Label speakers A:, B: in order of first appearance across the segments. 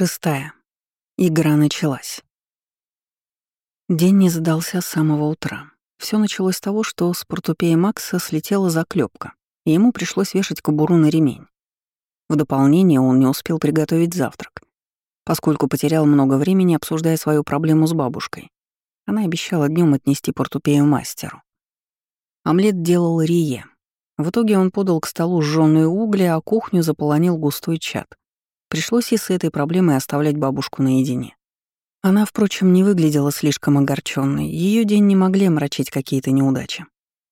A: Шестая. Игра началась. День не задался с самого утра. Все началось с того, что с портупея Макса слетела заклепка, и ему пришлось вешать кобуру на ремень. В дополнение он не успел приготовить завтрак, поскольку потерял много времени, обсуждая свою проблему с бабушкой. Она обещала днем отнести портупею мастеру. Омлет делал Рие. В итоге он подал к столу жжёные угли, а кухню заполонил густой чад. Пришлось и с этой проблемой оставлять бабушку наедине. Она, впрочем, не выглядела слишком огорченной. Ее день не могли мрачить какие-то неудачи.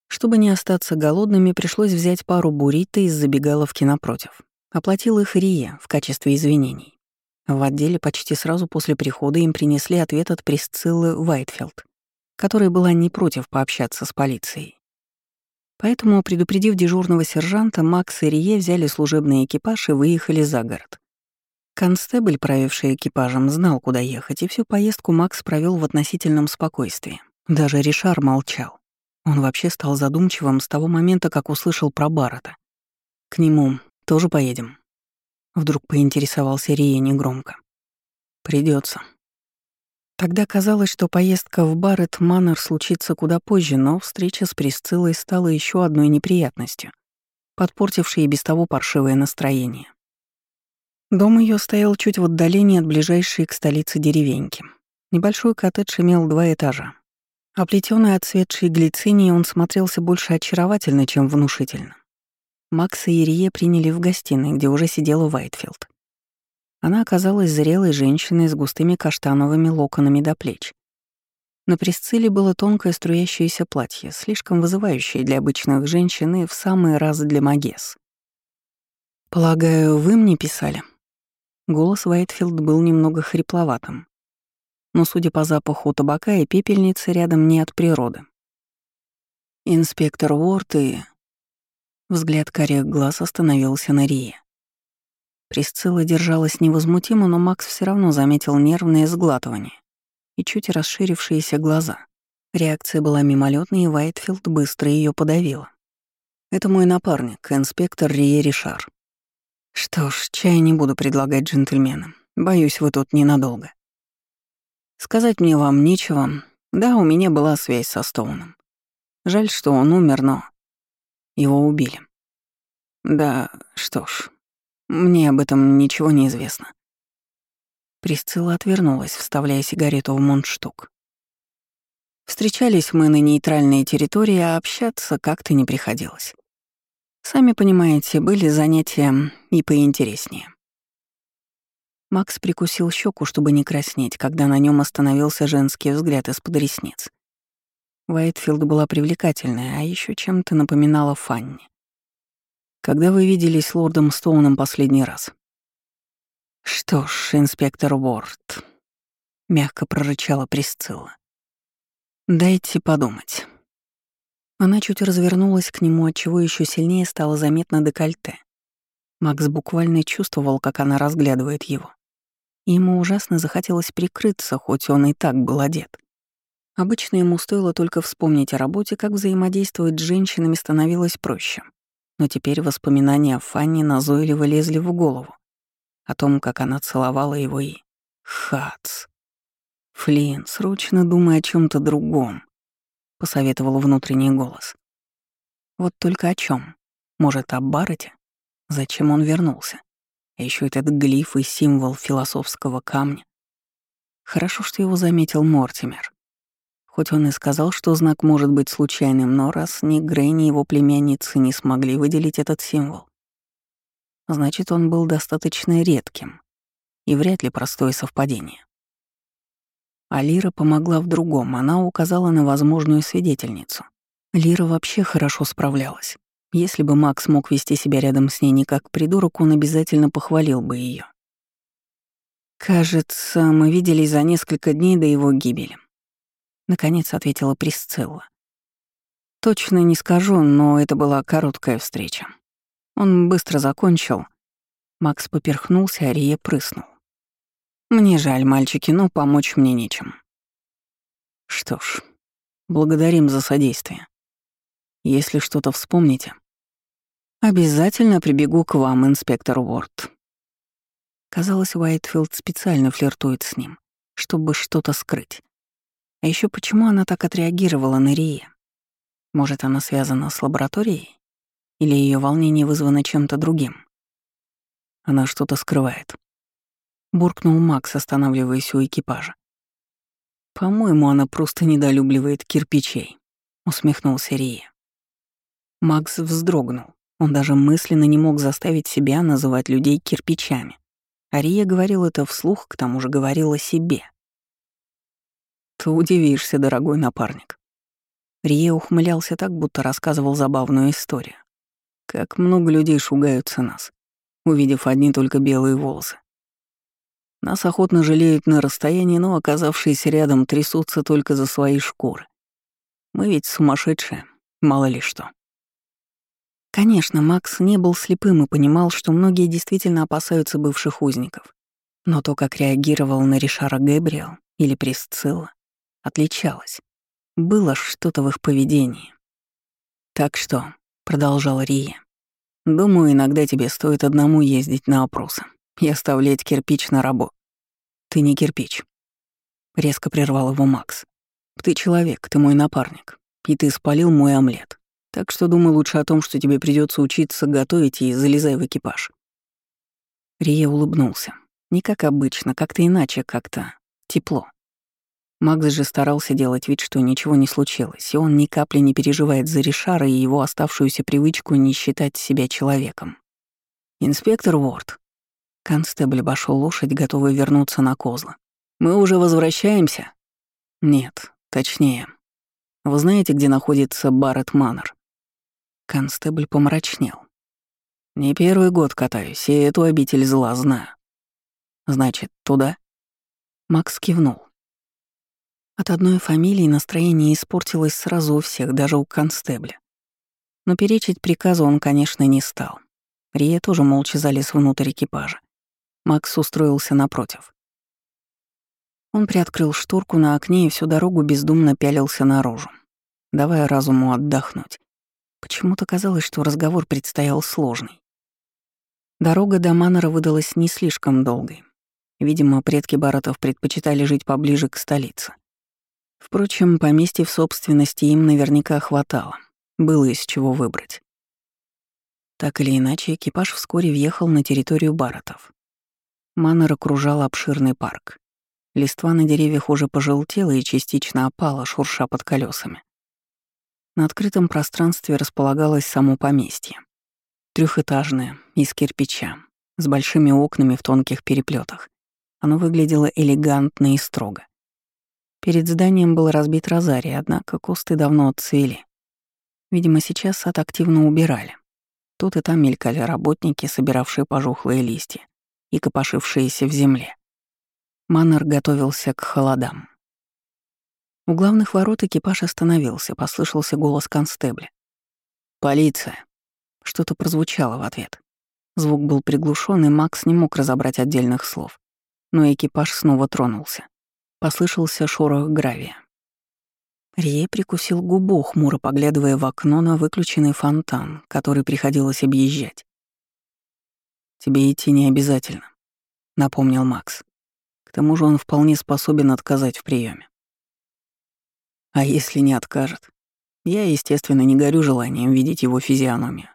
A: Чтобы не остаться голодными, пришлось взять пару буррито из забегаловки напротив. Оплатил их Рия в качестве извинений. В отделе почти сразу после прихода им принесли ответ от Присциллы Уайтфилд, которая была не против пообщаться с полицией. Поэтому, предупредив дежурного сержанта, Макс и Рие взяли служебный экипаж и выехали за город. Констебль, правивший экипажем, знал, куда ехать, и всю поездку Макс провел в относительном спокойствии. Даже Ришар молчал. Он вообще стал задумчивым с того момента, как услышал про Баррета. «К нему тоже поедем?» Вдруг поинтересовался Рия негромко. Придется. Тогда казалось, что поездка в Барретт Маннер случится куда позже, но встреча с Присциллой стала еще одной неприятностью, подпортившей и без того паршивое настроение. Дом ее стоял чуть в отдалении от ближайшей к столице деревеньки. Небольшой коттедж имел два этажа. Оплетённый отцветшей глицинией, он смотрелся больше очаровательно, чем внушительно. Макса и Ирие приняли в гостиной, где уже сидела Вайтфилд. Она оказалась зрелой женщиной с густыми каштановыми локонами до плеч. На Пресцилле было тонкое струящееся платье, слишком вызывающее для обычных женщин и в самый раз для магес. «Полагаю, вы мне писали?» Голос Уайтфилд был немного хрипловатым. Но, судя по запаху табака и пепельницы, рядом не от природы. Инспектор Уорд и... Взгляд карих глаз остановился на Рие. Присцилла держалась невозмутимо, но Макс все равно заметил нервное сглатывание и чуть расширившиеся глаза. Реакция была мимолетной, и Уайтфилд быстро ее подавила. «Это мой напарник, инспектор Рие Ришар», что ж, чай не буду предлагать джентльменам. Боюсь, вы тут ненадолго. Сказать мне вам нечего. Да, у меня была связь со Стоуном. Жаль, что он умер, но... Его убили. Да, что ж, мне об этом ничего не известно. Присцилла отвернулась, вставляя сигарету в мундштук. Встречались мы на нейтральной территории, а общаться как-то не приходилось. Сами понимаете, были занятия и поинтереснее. Макс прикусил щеку, чтобы не краснеть, когда на нем остановился женский взгляд из-под ресниц. Уайтфилд была привлекательная, а еще чем-то напоминала Фанни. «Когда вы виделись с лордом Стоуном последний раз?» «Что ж, инспектор Уорд», — мягко прорычала Присцилла. «Дайте подумать». Она чуть развернулась к нему, отчего еще сильнее стало заметно декольте. Макс буквально чувствовал, как она разглядывает его. Ему ужасно захотелось прикрыться, хоть он и так был одет. Обычно ему стоило только вспомнить о работе, как взаимодействовать с женщинами становилось проще. Но теперь воспоминания о Фанни назойливо лезли в голову. О том, как она целовала его и... Хац. Флин, срочно думай о чем то другом. — посоветовал внутренний голос. Вот только о чем? Может, о Баррете? Зачем он вернулся? А еще этот глиф и символ философского камня. Хорошо, что его заметил Мортимер. Хоть он и сказал, что знак может быть случайным, но раз ни Грей, ни его племянницы не смогли выделить этот символ, значит, он был достаточно редким и вряд ли простое совпадение. А Лира помогла в другом, она указала на возможную свидетельницу. Лира вообще хорошо справлялась. Если бы Макс мог вести себя рядом с ней не как придурок, он обязательно похвалил бы ее. «Кажется, мы виделись за несколько дней до его гибели», — наконец ответила Присцилла. «Точно не скажу, но это была короткая встреча. Он быстро закончил». Макс поперхнулся, а Рия прыснул. Мне жаль, мальчики, но помочь мне нечем. Что ж, благодарим за содействие. Если что-то вспомните, обязательно прибегу к вам, инспектор Уорд. Казалось, Уайтфилд специально флиртует с ним, чтобы что-то скрыть. А еще почему она так отреагировала на Рие? Может, она связана с лабораторией? Или ее волнение вызвано чем-то другим? Она что-то скрывает. Буркнул Макс, останавливаясь у экипажа. «По-моему, она просто недолюбливает кирпичей», — усмехнулся Рия. Макс вздрогнул. Он даже мысленно не мог заставить себя называть людей кирпичами. Ария говорил это вслух, к тому же говорила себе. «Ты удивишься, дорогой напарник». Рие ухмылялся так, будто рассказывал забавную историю. Как много людей шугаются нас, увидев одни только белые волосы. Нас охотно жалеют на расстоянии, но оказавшиеся рядом трясутся только за свои шкуры. Мы ведь сумасшедшие, мало ли что. Конечно, Макс не был слепым и понимал, что многие действительно опасаются бывших узников. Но то, как реагировал на Ришара Гэбриэл или Присцилла, отличалось. Было что-то в их поведении. «Так что», — продолжал Рия, — «думаю, иногда тебе стоит одному ездить на опросы и оставлять кирпич на работу. Ты не кирпич. Резко прервал его Макс. Ты человек, ты мой напарник. И ты спалил мой омлет. Так что думай лучше о том, что тебе придется учиться готовить и залезай в экипаж. Рия улыбнулся. Не как обычно, как-то иначе, как-то тепло. Макс же старался делать вид, что ничего не случилось, и он ни капли не переживает за Ришара и его оставшуюся привычку не считать себя человеком. «Инспектор Уорд, Констебль обошел лошадь, готовый вернуться на козлы. «Мы уже возвращаемся?» «Нет, точнее. Вы знаете, где находится Барретт Маннер?» Констебль помрачнел. «Не первый год катаюсь, и эту обитель зла знаю». «Значит, туда?» Макс кивнул. От одной фамилии настроение испортилось сразу у всех, даже у констебля. Но перечить приказу он, конечно, не стал. Рия тоже молча залез внутрь экипажа. Макс устроился напротив. Он приоткрыл шторку на окне и всю дорогу бездумно пялился наружу, давая разуму отдохнуть. Почему-то казалось, что разговор предстоял сложный. Дорога до Маннера выдалась не слишком долгой. Видимо, предки Баратов предпочитали жить поближе к столице. Впрочем, поместье в собственности им наверняка хватало. Было из чего выбрать. Так или иначе, экипаж вскоре въехал на территорию Баратов. Маннер окружал обширный парк. Листва на деревьях уже пожелтела и частично опала, шурша под колесами. На открытом пространстве располагалось само поместье. Трехэтажное, из кирпича, с большими окнами в тонких переплетах. Оно выглядело элегантно и строго. Перед зданием был разбит розарий, однако кусты давно отцвели. Видимо, сейчас сад активно убирали. Тут и там мелькали работники, собиравшие пожухлые листья и копошившиеся в земле. Маннер готовился к холодам. У главных ворот экипаж остановился, послышался голос констебля. «Полиция!» Что-то прозвучало в ответ. Звук был приглушен, и Макс не мог разобрать отдельных слов. Но экипаж снова тронулся. Послышался шорох гравия. Рие прикусил губу, хмуро поглядывая в окно на выключенный фонтан, который приходилось объезжать. «Тебе идти не обязательно», — напомнил Макс. «К тому же он вполне способен отказать в приеме. А если не откажет? Я, естественно, не горю желанием видеть его физиономию.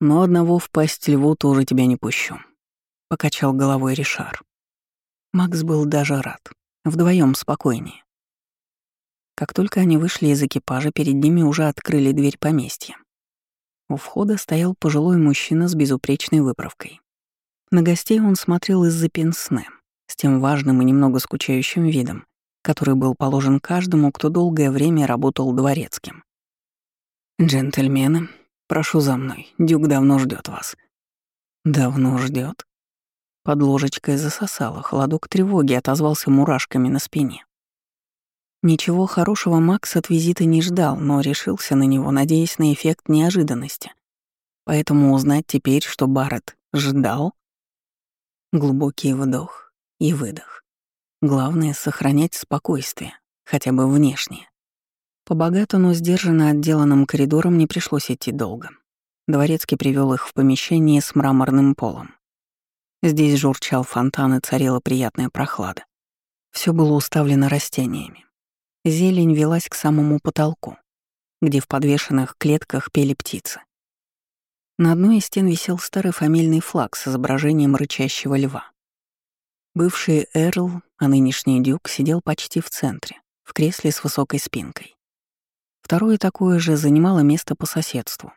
A: Но одного в пасть льву тоже тебя не пущу», — покачал головой Ришар. Макс был даже рад. Вдвоем спокойнее. Как только они вышли из экипажа, перед ними уже открыли дверь поместья. У входа стоял пожилой мужчина с безупречной выправкой. На гостей он смотрел из-за пенсне, с тем важным и немного скучающим видом, который был положен каждому, кто долгое время работал дворецким. «Джентльмены, прошу за мной, Дюк давно ждет вас». «Давно ждет. Под ложечкой засосало, холодок тревоги отозвался мурашками на спине. Ничего хорошего Макс от визита не ждал, но решился на него, надеясь на эффект неожиданности. Поэтому узнать теперь, что Барретт ждал? Глубокий вдох и выдох. Главное — сохранять спокойствие, хотя бы внешнее. По богато, но сдержанно отделанным коридорам не пришлось идти долго. Дворецкий привел их в помещение с мраморным полом. Здесь журчал фонтан и царила приятная прохлада. Все было уставлено растениями. Зелень велась к самому потолку, где в подвешенных клетках пели птицы. На одной из стен висел старый фамильный флаг с изображением рычащего льва. Бывший Эрл, а нынешний Дюк, сидел почти в центре, в кресле с высокой спинкой. Второе такое же занимало место по соседству.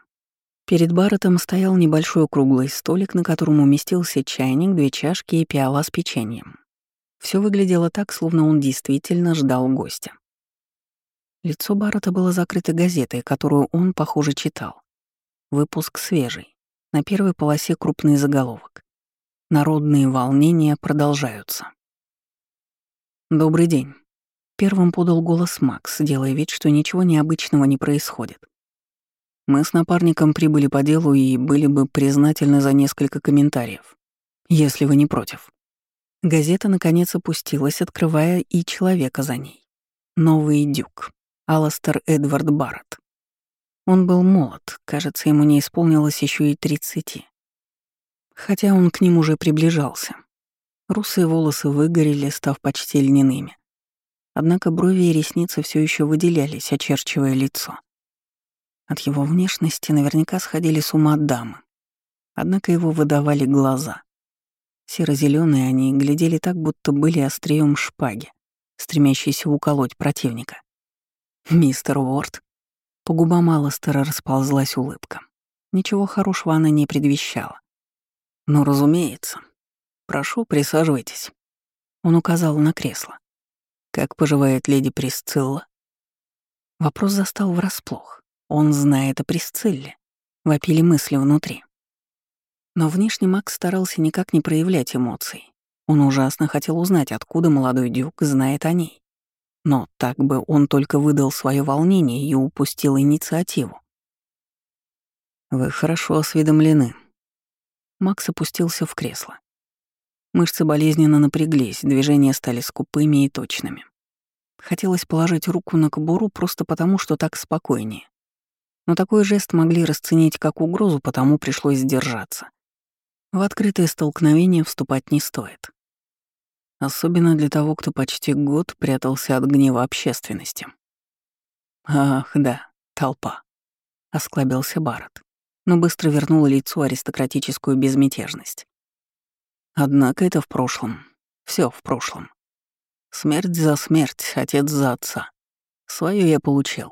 A: Перед Барреттом стоял небольшой круглый столик, на котором уместился чайник, две чашки и пиала с печеньем. Все выглядело так, словно он действительно ждал гостя. Лицо Баррета было закрыто газетой, которую он, похоже, читал. Выпуск свежий. На первой полосе крупный заголовок. Народные волнения продолжаются. «Добрый день». Первым подал голос Макс, делая вид, что ничего необычного не происходит. Мы с напарником прибыли по делу и были бы признательны за несколько комментариев, если вы не против. Газета наконец опустилась, открывая и человека за ней. Новый дюк. Аластер Эдвард Барретт. Он был молод, кажется, ему не исполнилось еще и тридцати. Хотя он к ним уже приближался. Русые волосы выгорели, став почти льняными. Однако брови и ресницы все еще выделялись, очерчивая лицо. От его внешности наверняка сходили с ума дамы. Однако его выдавали глаза. Серо-зеленые они глядели так, будто были острием шпаги, стремящейся уколоть противника. «Мистер Уорд». По губам Алластера расползлась улыбка. Ничего хорошего она не предвещала. «Ну, разумеется. Прошу, присаживайтесь». Он указал на кресло. «Как поживает леди Присцилла?» Вопрос застал врасплох. Он знает о Присцилле. Вопили мысли внутри. Но внешне Макс старался никак не проявлять эмоций. Он ужасно хотел узнать, откуда молодой дюк знает о ней. Но так бы он только выдал свое волнение и упустил инициативу. «Вы хорошо осведомлены». Макс опустился в кресло. Мышцы болезненно напряглись, движения стали скупыми и точными. Хотелось положить руку на кобуру просто потому, что так спокойнее. Но такой жест могли расценить как угрозу, потому пришлось сдержаться. В открытое столкновение вступать не стоит. Особенно для того, кто почти год прятался от гнева общественности. «Ах, да, толпа», — осклабился Барретт, но быстро вернул лицу аристократическую безмятежность. Однако это в прошлом. Все в прошлом. Смерть за смерть, отец за отца. Свое я получил.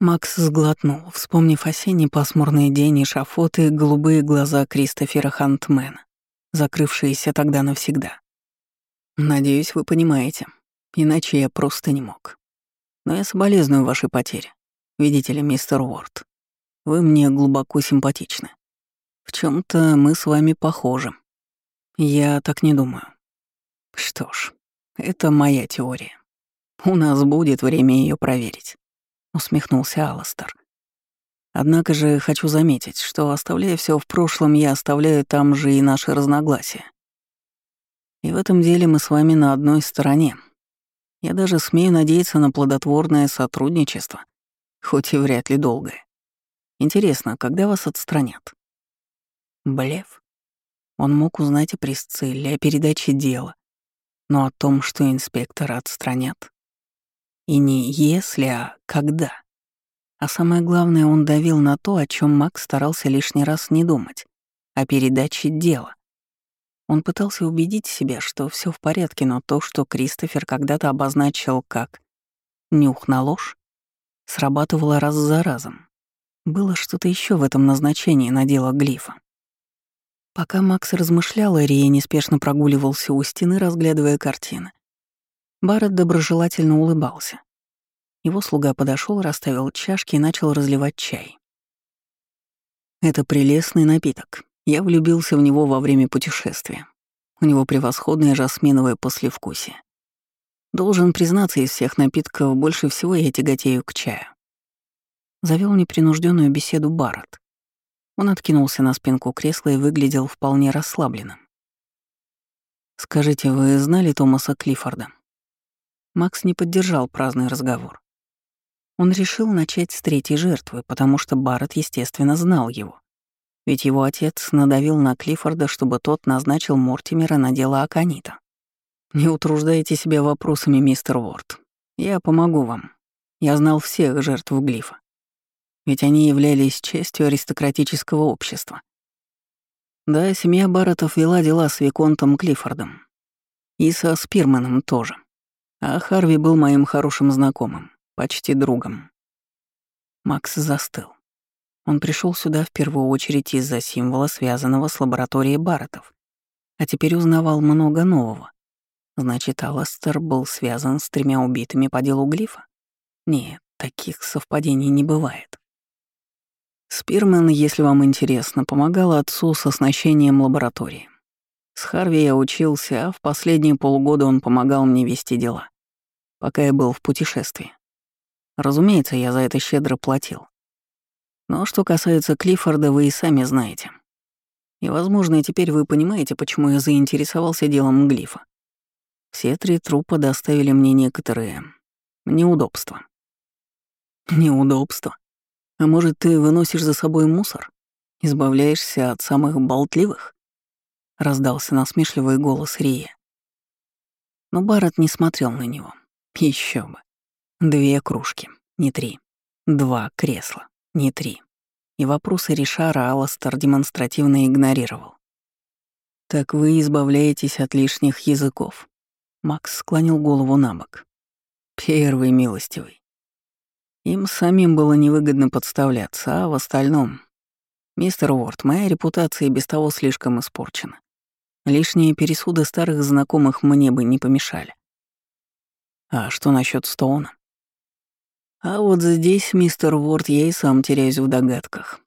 A: Макс сглотнул, вспомнив осенний пасмурный день и шафоты голубые глаза Кристофера Хантмена закрывшиеся тогда навсегда. Надеюсь, вы понимаете. Иначе я просто не мог. Но я соболезную вашей потере. Видите ли, мистер Уорд, вы мне глубоко симпатичны. В чем то мы с вами похожи. Я так не думаю. Что ж, это моя теория. У нас будет время ее проверить, усмехнулся Аластер. Однако же хочу заметить, что, оставляя все в прошлом, я оставляю там же и наши разногласия. И в этом деле мы с вами на одной стороне. Я даже смею надеяться на плодотворное сотрудничество, хоть и вряд ли долгое. Интересно, когда вас отстранят? Блев. Он мог узнать о Присцилле, о передаче дела, но о том, что инспектора отстранят. И не если, а когда. А самое главное, он давил на то, о чем Макс старался лишний раз не думать, о передаче дела. Он пытался убедить себя, что все в порядке, но то, что Кристофер когда-то обозначил как «нюх на ложь», срабатывало раз за разом. Было что-то еще в этом назначении на дело глифа. Пока Макс размышлял, Рия неспешно прогуливался у стены, разглядывая картины. Барретт доброжелательно улыбался. Его слуга подошел, расставил чашки и начал разливать чай. Это прелестный напиток. Я влюбился в него во время путешествия. У него превосходное жасминовое послевкусие. Должен признаться, из всех напитков больше всего я тяготею к чаю. Завел непринужденную беседу Барретт. Он откинулся на спинку кресла и выглядел вполне расслабленным. «Скажите, вы знали Томаса Клиффорда?» Макс не поддержал праздный разговор. Он решил начать с третьей жертвы, потому что Барретт, естественно, знал его. Ведь его отец надавил на Клиффорда, чтобы тот назначил Мортимера на дело Аканита. «Не утруждайте себя вопросами, мистер Уорд. Я помогу вам. Я знал всех жертв Глифа. Ведь они являлись частью аристократического общества. Да, семья Барреттов вела дела с Виконтом Клиффордом. И со Спирманом тоже. А Харви был моим хорошим знакомым, почти другом. Макс застыл. Он пришел сюда в первую очередь из-за символа, связанного с лабораторией Барреттов, а теперь узнавал много нового. Значит, Аластер был связан с тремя убитыми по делу Глифа? Нет, таких совпадений не бывает. Спирмен, если вам интересно, помогал отцу с оснащением лаборатории. С Харви я учился, а в последние полгода он помогал мне вести дела, пока я был в путешествии. Разумеется, я за это щедро платил. Но что касается Клиффорда, вы и сами знаете. И, возможно, теперь вы понимаете, почему я заинтересовался делом Глифа. Все три трупа доставили мне некоторые неудобства. Неудобства? А может, ты выносишь за собой мусор? Избавляешься от самых болтливых? Раздался насмешливый голос Рия. Но Барретт не смотрел на него. Еще бы. Две кружки, не три. Два кресла, не три. И вопросы Ришара Аластер демонстративно игнорировал. «Так вы избавляетесь от лишних языков», Макс склонил голову на бок. Первый милостивый. Им самим было невыгодно подставляться, а в остальном... Мистер Уорд, моя репутация без того слишком испорчена. Лишние пересуды старых знакомых мне бы не помешали. А что насчет Стоуна? А вот здесь, мистер Уорд, я и сам теряюсь в догадках.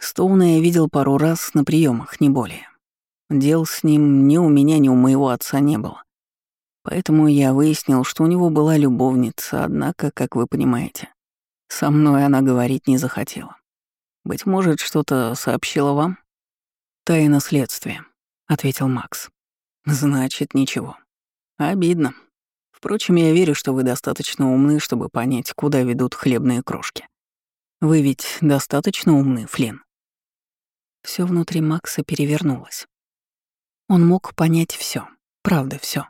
A: Стоуна я видел пару раз на приемах, не более. Дел с ним ни у меня, ни у моего отца не было. Поэтому я выяснил, что у него была любовница, однако, как вы понимаете, со мной она говорить не захотела. Быть может, что-то сообщила вам? Тайна следствия, ответил Макс. Значит, ничего. Обидно. Впрочем, я верю, что вы достаточно умны, чтобы понять, куда ведут хлебные крошки. Вы ведь достаточно умны, Флин. Все внутри Макса перевернулось. Он мог понять все, правда все.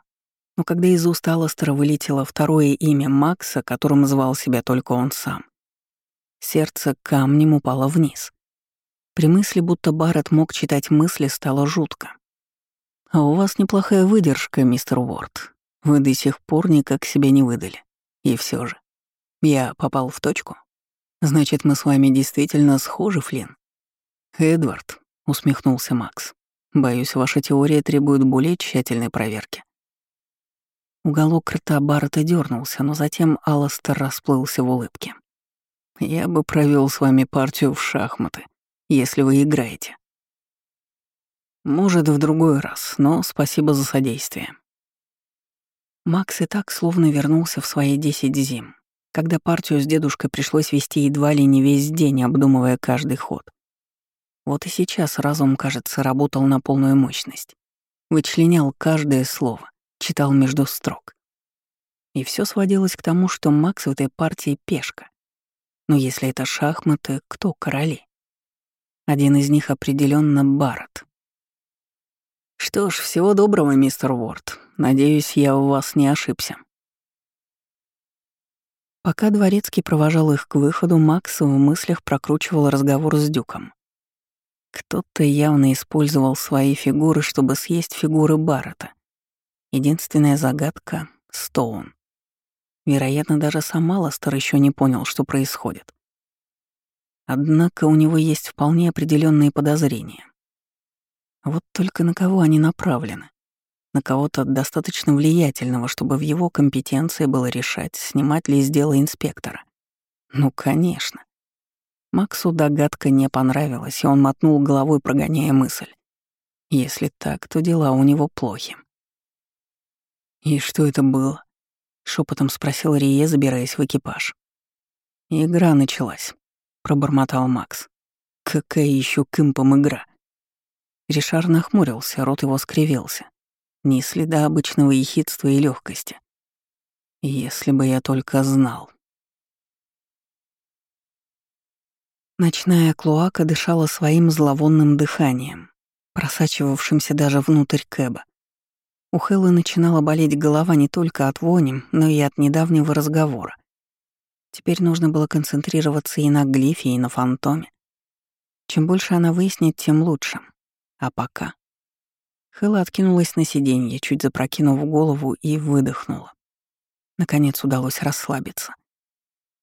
A: Но когда из уст Алластера вылетело второе имя Макса, которым звал себя только он сам, сердце камнем упало вниз. При мысли, будто Барретт мог читать мысли, стало жутко. «А у вас неплохая выдержка, мистер Уорд. Вы до сих пор никак себя не выдали. И все же. Я попал в точку? Значит, мы с вами действительно схожи, Флинн?» «Эдвард», — усмехнулся Макс, — «боюсь, ваша теория требует более тщательной проверки». Уголок рта Баррета дернулся, но затем Алластер расплылся в улыбке. «Я бы провел с вами партию в шахматы, если вы играете. Может, в другой раз, но спасибо за содействие». Макс и так словно вернулся в свои десять зим, когда партию с дедушкой пришлось вести едва ли не весь день, обдумывая каждый ход. Вот и сейчас разум, кажется, работал на полную мощность. Вычленял каждое слово, читал между строк. И все сводилось к тому, что Макс в этой партии пешка. Но если это шахматы, кто короли? Один из них определенно Барретт. Что ж, всего доброго, мистер Уорд. Надеюсь, я у вас не ошибся. Пока Дворецкий провожал их к выходу, Макс в мыслях прокручивал разговор с Дюком. Кто-то явно использовал свои фигуры, чтобы съесть фигуры Баррета. Единственная загадка — Стоун. Вероятно, даже сам Аластер еще не понял, что происходит. Однако у него есть вполне определенные подозрения. Вот только на кого они направлены? На кого-то достаточно влиятельного, чтобы в его компетенции было решать, снимать ли из дела инспектора. Ну, конечно. Максу догадка не понравилась, и он мотнул головой, прогоняя мысль. Если так, то дела у него плохи. «И что это было?» — шепотом спросил Рие, забираясь в экипаж. «Игра началась», — пробормотал Макс. «Какая еще кымпом игра?» Ришар нахмурился, рот его скривился. Ни следа обычного ехидства и легкости. Если бы я только знал. Ночная клоака дышала своим зловонным дыханием, просачивавшимся даже внутрь Кэба. У Хэллы начинала болеть голова не только от вони, но и от недавнего разговора. Теперь нужно было концентрироваться и на глифе, и на фантоме. Чем больше она выяснит, тем лучше. А пока... Хэлла откинулась на сиденье, чуть запрокинув голову и выдохнула. Наконец удалось расслабиться.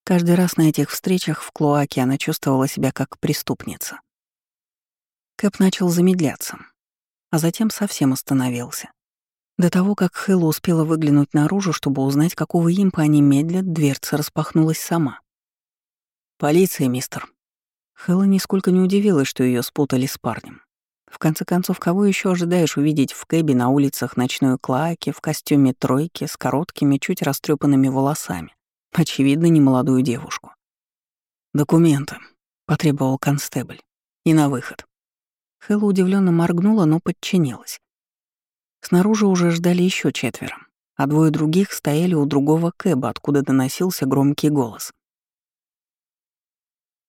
A: Каждый раз на этих встречах в Клоаке она чувствовала себя как преступница. Кэп начал замедляться, а затем совсем остановился. До того, как Хэлла успела выглянуть наружу, чтобы узнать, какого импа они медлят, дверца распахнулась сама. «Полиция, мистер». Хэлла нисколько не удивилась, что ее спутали с парнем. В конце концов, кого еще ожидаешь увидеть в кэбе на улицах ночной Клоаки в костюме тройки с короткими, чуть растрепанными волосами? Очевидно, не молодую девушку. «Документы», — потребовал констебль. «И на выход». Хэлла удивленно моргнула, но подчинилась. Снаружи уже ждали еще четверо, а двое других стояли у другого кэба, откуда доносился громкий голос.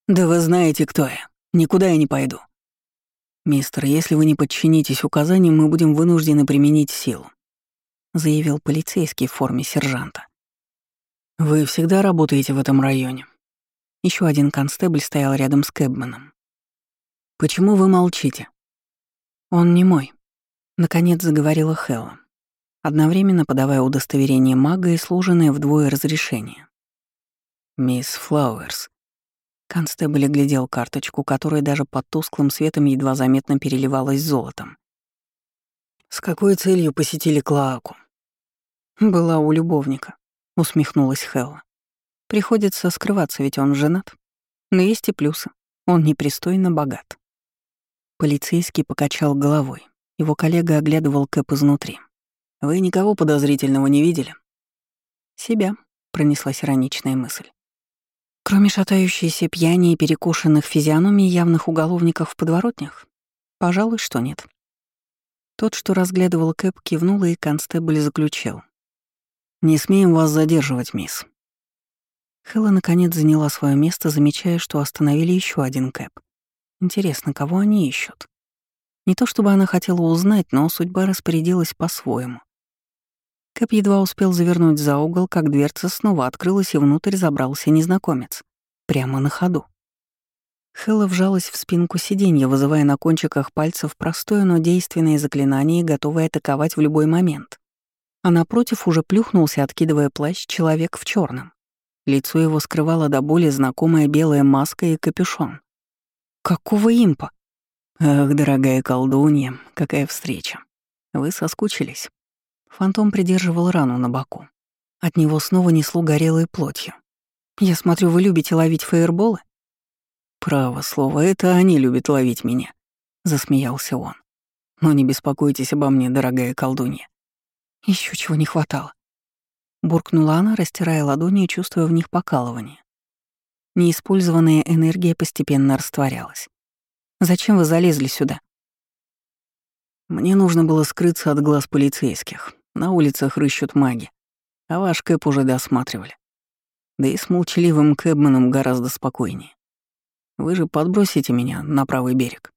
A: «Да вы знаете, кто я. Никуда я не пойду». «Мистер, если вы не подчинитесь указаниям, мы будем вынуждены применить силу», заявил полицейский в форме сержанта. «Вы всегда работаете в этом районе?» Еще один констебль стоял рядом с Кэбманом. «Почему вы молчите?» «Он не мой», Наконец заговорила Хэлла, одновременно подавая удостоверение мага и сложенное вдвое разрешение. «Мисс Флауэрс». Констебль глядел карточку, которая даже под тусклым светом едва заметно переливалась золотом. «С какой целью посетили Клааку?» «Была у любовника», — усмехнулась Хэлла. «Приходится скрываться, ведь он женат. Но есть и плюсы. Он непристойно богат». Полицейский покачал головой. Его коллега оглядывал Кэп изнутри. «Вы никого подозрительного не видели?» «Себя», — пронеслась ироничная мысль. Кроме шатающейся пьяни и перекушенных физиономий явных уголовников в подворотнях? Пожалуй, что нет. Тот, что разглядывал Кэп, кивнул, и констебль заключил. «Не смеем вас задерживать, мисс». Хэлла наконец заняла свое место, замечая, что остановили еще один Кэп. Интересно, кого они ищут? Не то чтобы она хотела узнать, но судьба распорядилась по-своему. Кэп едва успел завернуть за угол, как дверца снова открылась, и внутрь забрался незнакомец. Прямо на ходу. Хэлла вжалась в спинку сиденья, вызывая на кончиках пальцев простое, но действенное заклинание, готовое атаковать в любой момент. А напротив уже плюхнулся, откидывая плащ, человек в черном. Лицо его скрывало до боли знакомая белая маска и капюшон. Какого импа? «Ах, дорогая колдунья, какая встреча. Вы соскучились?» Фантом придерживал рану на боку. От него снова несло горелой плотью. «Я смотрю, вы любите ловить фаерболы?» «Право слово, это они любят ловить меня», — засмеялся он. «Но не беспокойтесь обо мне, дорогая колдунья». Еще чего не хватало. Буркнула она, растирая ладони и чувствуя в них покалывание. Неиспользованная энергия постепенно растворялась. Зачем вы залезли сюда?» «Мне нужно было скрыться от глаз полицейских. На улицах рыщут маги, а ваш Кэп уже досматривали. Да и с молчаливым Кэбманом гораздо спокойнее. Вы же подбросите меня на правый берег».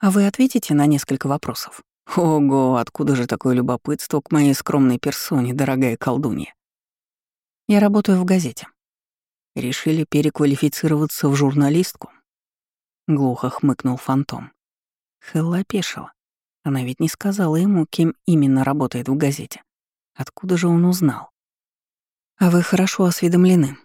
A: «А вы ответите на несколько вопросов?» «Ого, откуда же такое любопытство к моей скромной персоне, дорогая колдунья?» «Я работаю в газете». «Решили переквалифицироваться в журналистку?» Глухо хмыкнул фантом. Хелла опешила. Она ведь не сказала ему, кем именно работает в газете. Откуда же он узнал? А вы хорошо осведомлены.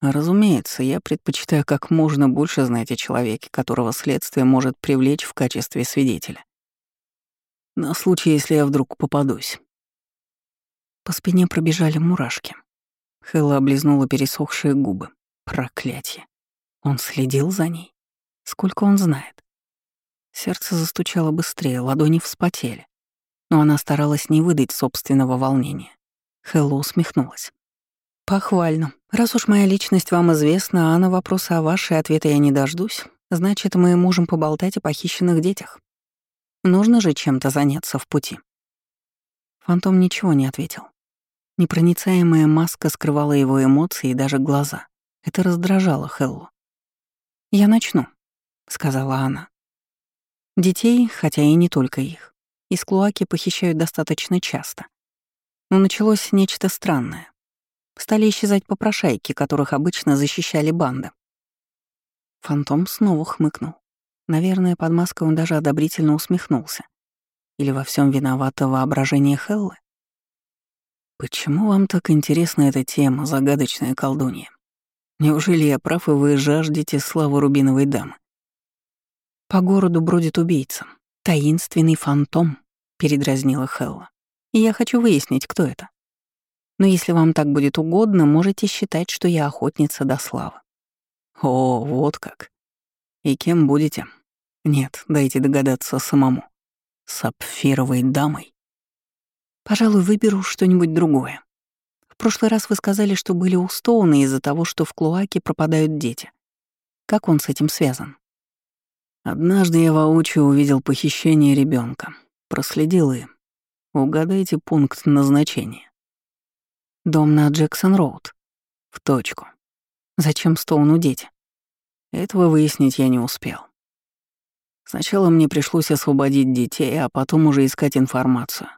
A: Разумеется, я предпочитаю как можно больше знать о человеке, которого следствие может привлечь в качестве свидетеля. На случай, если я вдруг попадусь. По спине пробежали мурашки. Хэлла облизнула пересохшие губы. Проклятие. Он следил за ней. Сколько он знает? Сердце застучало быстрее, ладони вспотели. Но она старалась не выдать собственного волнения. Хэлло усмехнулась. «Похвально. Раз уж моя личность вам известна, а на вопросы о вашей ответа я не дождусь, значит, мы можем поболтать о похищенных детях. Нужно же чем-то заняться в пути». Фантом ничего не ответил. Непроницаемая маска скрывала его эмоции и даже глаза. Это раздражало Хеллу. «Я начну», — сказала она. Детей, хотя и не только их, из Клуаки похищают достаточно часто. Но началось нечто странное. Стали исчезать попрошайки, которых обычно защищали банды. Фантом снова хмыкнул. Наверное, под маской он даже одобрительно усмехнулся. Или во всем виновато воображение Хеллы? Почему вам так интересна эта тема, загадочная колдунья? Неужели я прав, и вы жаждете славы Рубиновой дамы? По городу бродит убийца. Таинственный фантом, передразнила Хелла. И я хочу выяснить, кто это. Но если вам так будет угодно, можете считать, что я охотница до славы. О, вот как. И кем будете? Нет, дайте догадаться самому. Сапфировой дамой. Пожалуй, выберу что-нибудь другое. В прошлый раз вы сказали, что были у из-за того, что в Клуаке пропадают дети. Как он с этим связан? Однажды я воочию увидел похищение ребенка, проследил и... Угадайте пункт назначения. Дом на Джексон-Роуд. В точку. Зачем Стоуну дети? Этого выяснить я не успел. Сначала мне пришлось освободить детей, а потом уже искать информацию.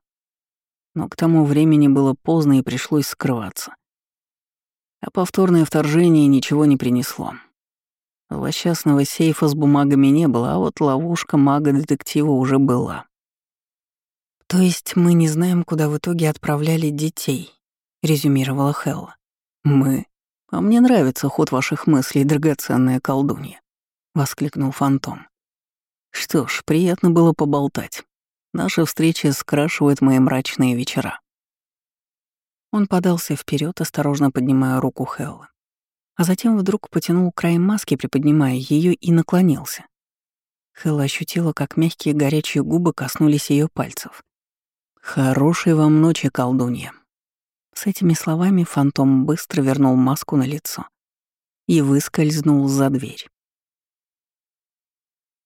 A: Но к тому времени было поздно и пришлось скрываться. А повторное вторжение ничего не принесло. Злосчастного сейфа с бумагами не было, а вот ловушка мага-детектива уже была. «То есть мы не знаем, куда в итоге отправляли детей», — резюмировала Хелла. «Мы? А мне нравится ход ваших мыслей, драгоценная колдунья», — воскликнул Фантом. Что ж, приятно было поболтать. Наша встреча скрашивает мои мрачные вечера. Он подался вперед, осторожно поднимая руку Хелла. А затем вдруг потянул край маски, приподнимая ее, и наклонился. Хелла ощутила, как мягкие горячие губы коснулись ее пальцев. «Хорошей вам ночи, колдунья». С этими словами фантом быстро вернул маску на лицо и выскользнул за дверь.